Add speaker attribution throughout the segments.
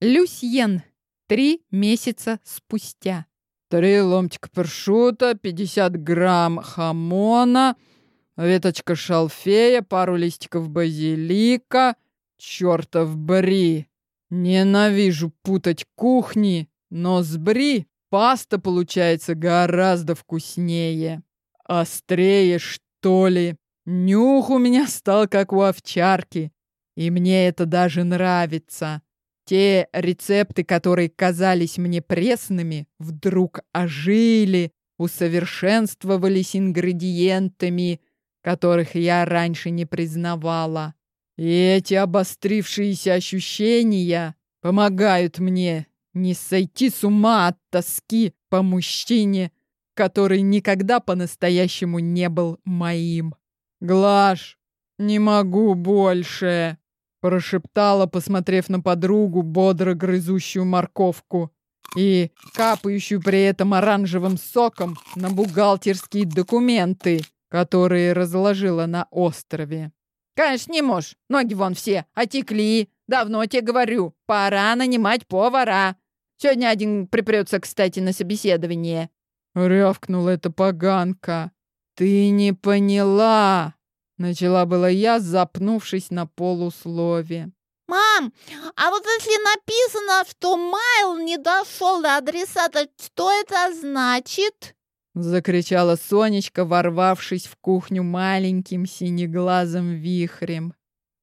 Speaker 1: Люсьен. Три месяца спустя.
Speaker 2: Три ломтика першута, 50 грамм хамона, веточка шалфея, пару листиков базилика, чертов бри. Ненавижу путать кухни, но с бри паста получается гораздо вкуснее. Острее, что ли. Нюх у меня стал как у овчарки, и мне это даже нравится. Те рецепты, которые казались мне пресными, вдруг ожили, усовершенствовались ингредиентами, которых я раньше не признавала. И эти обострившиеся ощущения помогают мне не сойти с ума от тоски по мужчине, который никогда по-настоящему не был моим. Глаш, не могу больше. Прошептала, посмотрев на подругу, бодро грызущую морковку и капающую при этом оранжевым соком на бухгалтерские документы, которые разложила на острове.
Speaker 3: «Конечно, не можешь. Ноги вон все отекли. Давно тебе говорю, пора нанимать повара. Сегодня один припрется, кстати, на собеседование».
Speaker 2: Рявкнула эта поганка. «Ты не поняла!» Начала была я, запнувшись на полуслове.
Speaker 4: «Мам, а вот если написано, что Майл не дошел до адресата, что это значит?»
Speaker 2: Закричала Сонечка, ворвавшись в кухню маленьким синеглазым вихрем.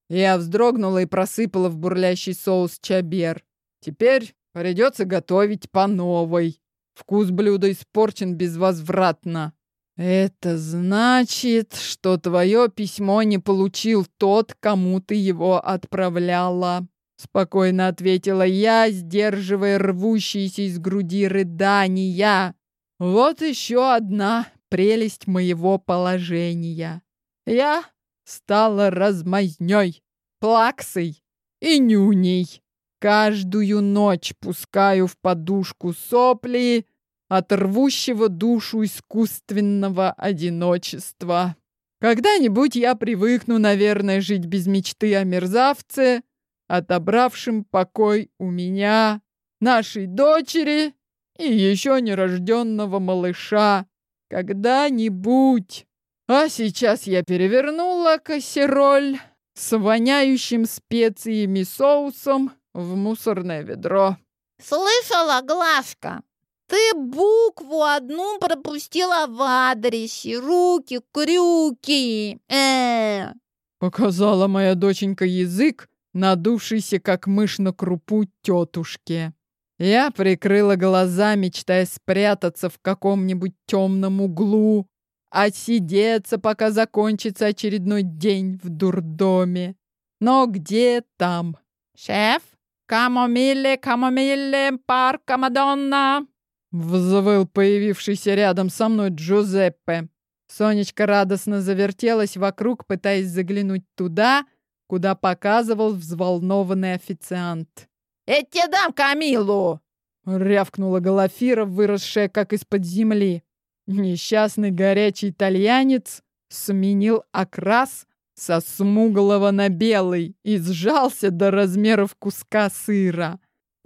Speaker 2: Я вздрогнула и просыпала в бурлящий соус чабер. Теперь придется готовить по новой. Вкус блюда испорчен безвозвратно. «Это значит, что твое письмо не получил тот, кому ты его отправляла», — спокойно ответила я, сдерживая рвущиеся из груди рыдания. «Вот еще одна прелесть моего положения. Я стала размазнёй, плаксой и нюней. Каждую ночь пускаю в подушку сопли, от рвущего душу искусственного одиночества. Когда-нибудь я привыкну, наверное, жить без мечты о мерзавце, отобравшем покой у меня, нашей дочери и еще нерожденного малыша. Когда-нибудь. А сейчас я перевернула кассероль с воняющим специями соусом в мусорное ведро.
Speaker 4: «Слышала, Глашка? Ты букву одну пропустила в адресе. Руки, крюки. Э.
Speaker 2: Показала моя доченька язык, надувшийся как мышь на крупу тетушке. Я прикрыла глаза, мечтая спрятаться в каком-нибудь темном углу, отсидеться, пока закончится очередной день в дурдоме. Но где там?
Speaker 3: Шеф, камомилле, камомилле, парка Мадонна.
Speaker 2: Взвыл появившийся рядом со мной Джузеппе. Сонечка радостно завертелась вокруг, пытаясь заглянуть туда, куда показывал взволнованный официант.
Speaker 3: «Я тебе дам Камилу!»
Speaker 2: — рявкнула Галафира, выросшая как из-под земли. Несчастный горячий итальянец сменил окрас со смуглого на белый и сжался до размеров куска сыра.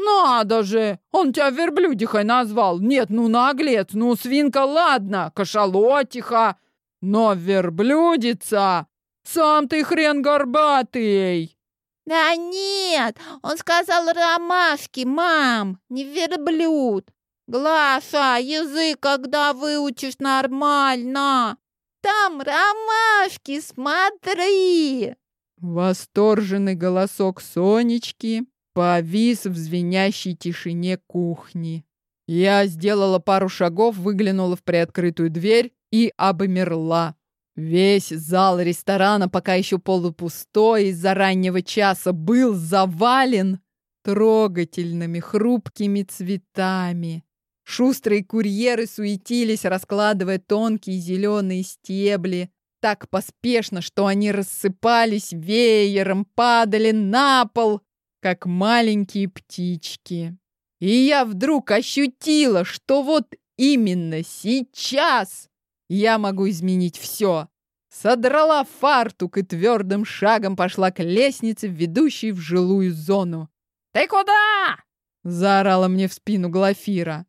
Speaker 3: «Надо же! Он тебя верблюдихой назвал! Нет, ну наглец, ну свинка, ладно, кашалотиха! Но верблюдица! Сам ты хрен горбатый!»
Speaker 4: «Да нет, он сказал ромашки, мам, не верблюд. Глаша, язык когда выучишь нормально? Там ромашки, смотри!»
Speaker 2: Восторженный голосок Сонечки повис в звенящей тишине кухни. Я сделала пару шагов, выглянула в приоткрытую дверь и обмерла. Весь зал ресторана, пока еще полупустой из-за раннего часа, был завален трогательными хрупкими цветами. Шустрые курьеры суетились, раскладывая тонкие зеленые стебли, так поспешно, что они рассыпались веером, падали на пол, как маленькие птички. И я вдруг ощутила, что вот именно сейчас я могу изменить все. Содрала фартук и твердым шагом пошла к лестнице, ведущей в жилую зону.
Speaker 3: Ты куда?
Speaker 2: Заорала мне в спину Глафира.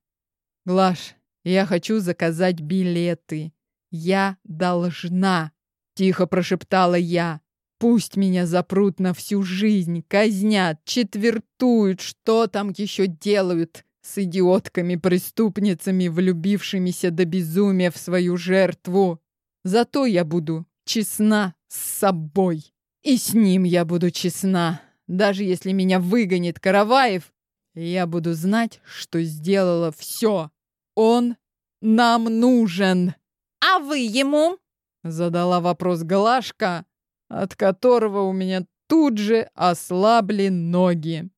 Speaker 2: Глаш, я хочу заказать билеты. Я должна. Тихо прошептала я. Пусть меня запрут на всю жизнь, казнят, четвертуют, что там еще делают с идиотками-преступницами, влюбившимися до безумия в свою жертву. Зато я буду честна с собой. И с ним я буду честна. Даже если меня выгонит Караваев, я буду знать, что сделала все. Он нам нужен.
Speaker 4: А вы ему?
Speaker 2: Задала вопрос Глашка, от которого у меня тут же ослабли ноги.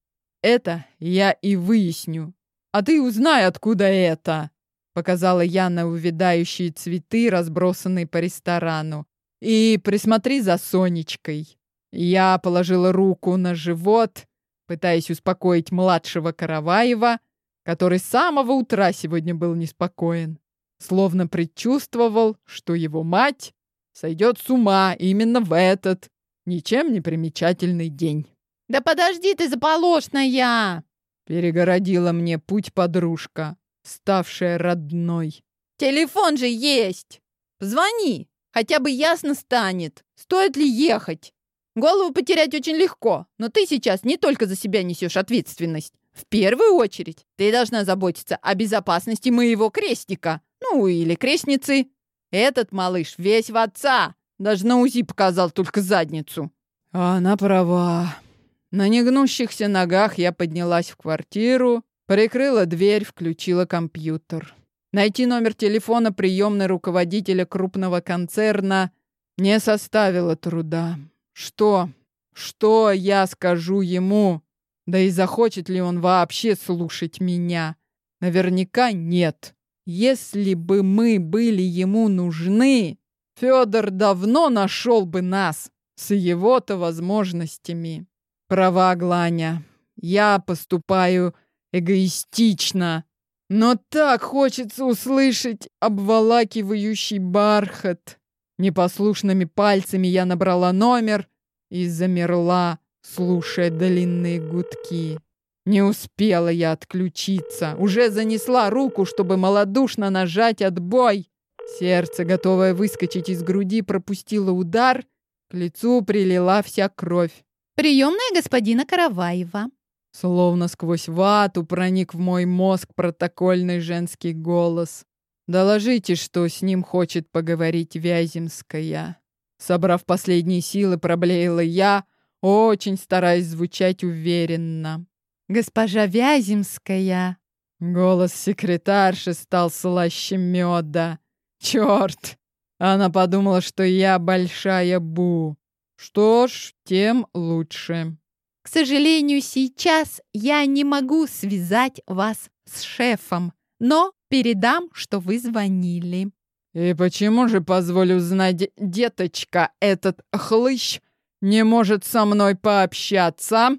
Speaker 2: Это я и выясню. А ты узнай, откуда это, показала я на увядающие цветы, разбросанные по ресторану. И присмотри за Сонечкой. Я положила руку на живот, пытаясь успокоить младшего Караваева, который с самого утра сегодня был неспокоен, словно предчувствовал, что его мать сойдет с ума именно в этот ничем не примечательный день.
Speaker 1: «Да подожди ты, заполошная!»
Speaker 2: Перегородила мне путь подружка, ставшая родной.
Speaker 1: «Телефон же есть! Звони, хотя бы ясно станет, стоит ли ехать. Голову потерять очень легко, но ты сейчас не только за себя несешь ответственность. В первую очередь ты должна заботиться о безопасности моего крестника, ну или крестницы. Этот малыш весь в отца. Даже на УЗИ показал только задницу.
Speaker 2: А она права. На негнущихся ногах я поднялась в квартиру, прикрыла дверь, включила компьютер. Найти номер телефона приемной руководителя крупного концерна не составило труда. Что? Что я скажу ему? Да и захочет ли он вообще слушать меня? Наверняка нет. Если бы мы были ему нужны, Федор давно нашел бы нас с его-то возможностями. Права, Гланя. Я поступаю эгоистично. Но так хочется услышать обволакивающий бархат. Непослушными пальцами я набрала номер и замерла, слушая длинные гудки. Не успела я отключиться. Уже занесла руку, чтобы малодушно нажать отбой. Сердце, готовое выскочить из груди, пропустило удар. К лицу прилила вся кровь.
Speaker 1: «Приемная господина Караваева».
Speaker 2: Словно сквозь вату проник в мой мозг протокольный женский голос. Доложите, что с ним хочет поговорить Вяземская. Собрав последние силы, проблеяла я, очень стараясь звучать уверенно.
Speaker 1: Госпожа Вяземская.
Speaker 2: Голос секретарши стал слаще меда. Черт! Она подумала, что я большая бу. Что ж, тем лучше.
Speaker 1: К сожалению, сейчас я не могу связать вас с шефом, но Передам, что вы звонили.
Speaker 2: И почему же, позволю знать, деточка, этот хлыщ не может со мной пообщаться?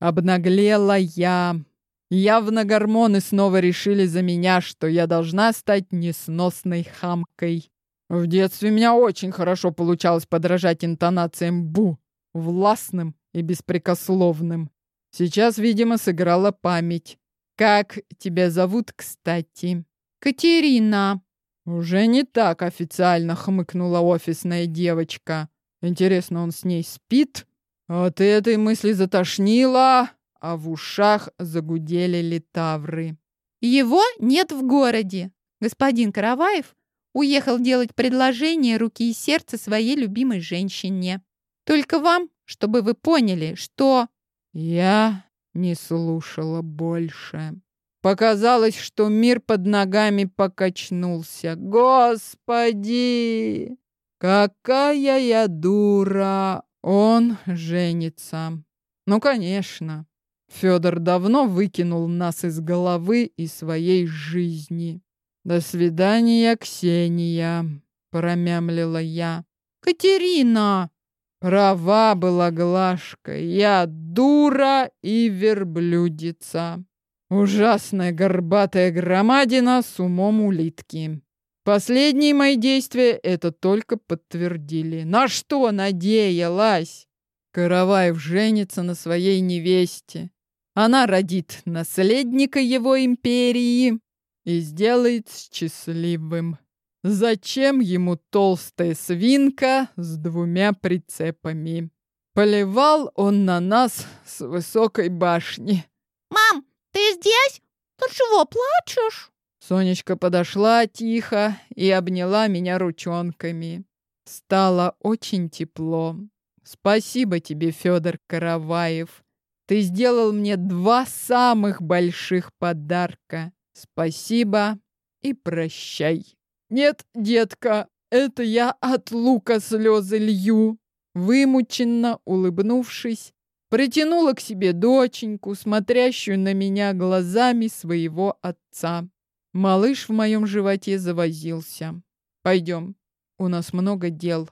Speaker 2: Обнаглела я. Явно гормоны снова решили за меня, что я должна стать несносной хамкой. В детстве меня очень хорошо получалось подражать интонациям «бу», властным и беспрекословным. Сейчас, видимо, сыграла память. Как тебя зовут, кстати?
Speaker 1: Катерина.
Speaker 2: Уже не так официально хмыкнула офисная девочка. Интересно, он с ней спит? От этой мысли затошнило, а в ушах загудели литавры.
Speaker 1: Его нет в городе. Господин Караваев уехал делать предложение руки и сердца своей любимой женщине. Только вам, чтобы вы поняли, что...
Speaker 2: Я не слушала больше. Показалось, что мир под ногами покачнулся. Господи! Какая я дура! Он женится. Ну, конечно. Федор давно выкинул нас из головы и своей жизни. До свидания, Ксения, промямлила я.
Speaker 1: Катерина!
Speaker 2: Права была Глашка. Я дура и верблюдица. Ужасная горбатая громадина с умом улитки. Последние мои действия это только подтвердили. На что надеялась? Караваев женится на своей невесте. Она родит наследника его империи и сделает счастливым. Зачем ему толстая свинка с двумя прицепами? Поливал он на нас с высокой башни.
Speaker 4: Мам, ты здесь? Ты чего, плачешь?
Speaker 2: Сонечка подошла тихо и обняла меня ручонками. Стало очень тепло. Спасибо тебе, Федор Караваев. Ты сделал мне два самых больших подарка. Спасибо и прощай. Нет, детка, это я от лука слезы лью. Вымученно улыбнувшись, притянула к себе доченьку, смотрящую на меня глазами своего отца. Малыш в моем животе завозился. Пойдем, у нас много дел.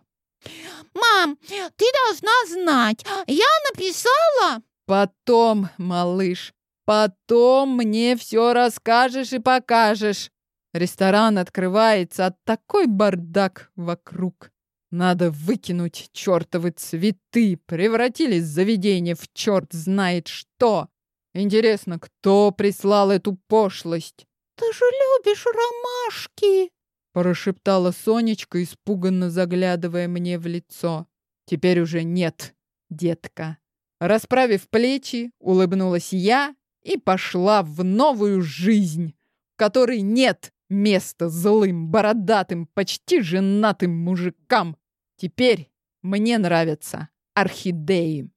Speaker 4: Мам, ты должна знать, я написала...
Speaker 2: Потом, малыш, потом мне все расскажешь и покажешь. Ресторан открывается, а такой бардак вокруг. Надо выкинуть чертовы цветы. Превратились заведение в черт знает что. Интересно, кто прислал эту пошлость?
Speaker 4: Ты же любишь ромашки,
Speaker 2: прошептала Сонечка, испуганно заглядывая мне в лицо. Теперь уже нет, детка. Расправив плечи, улыбнулась я и пошла в новую жизнь, в которой нет места злым, бородатым, почти женатым мужикам. Теперь мне нравятся орхидеи.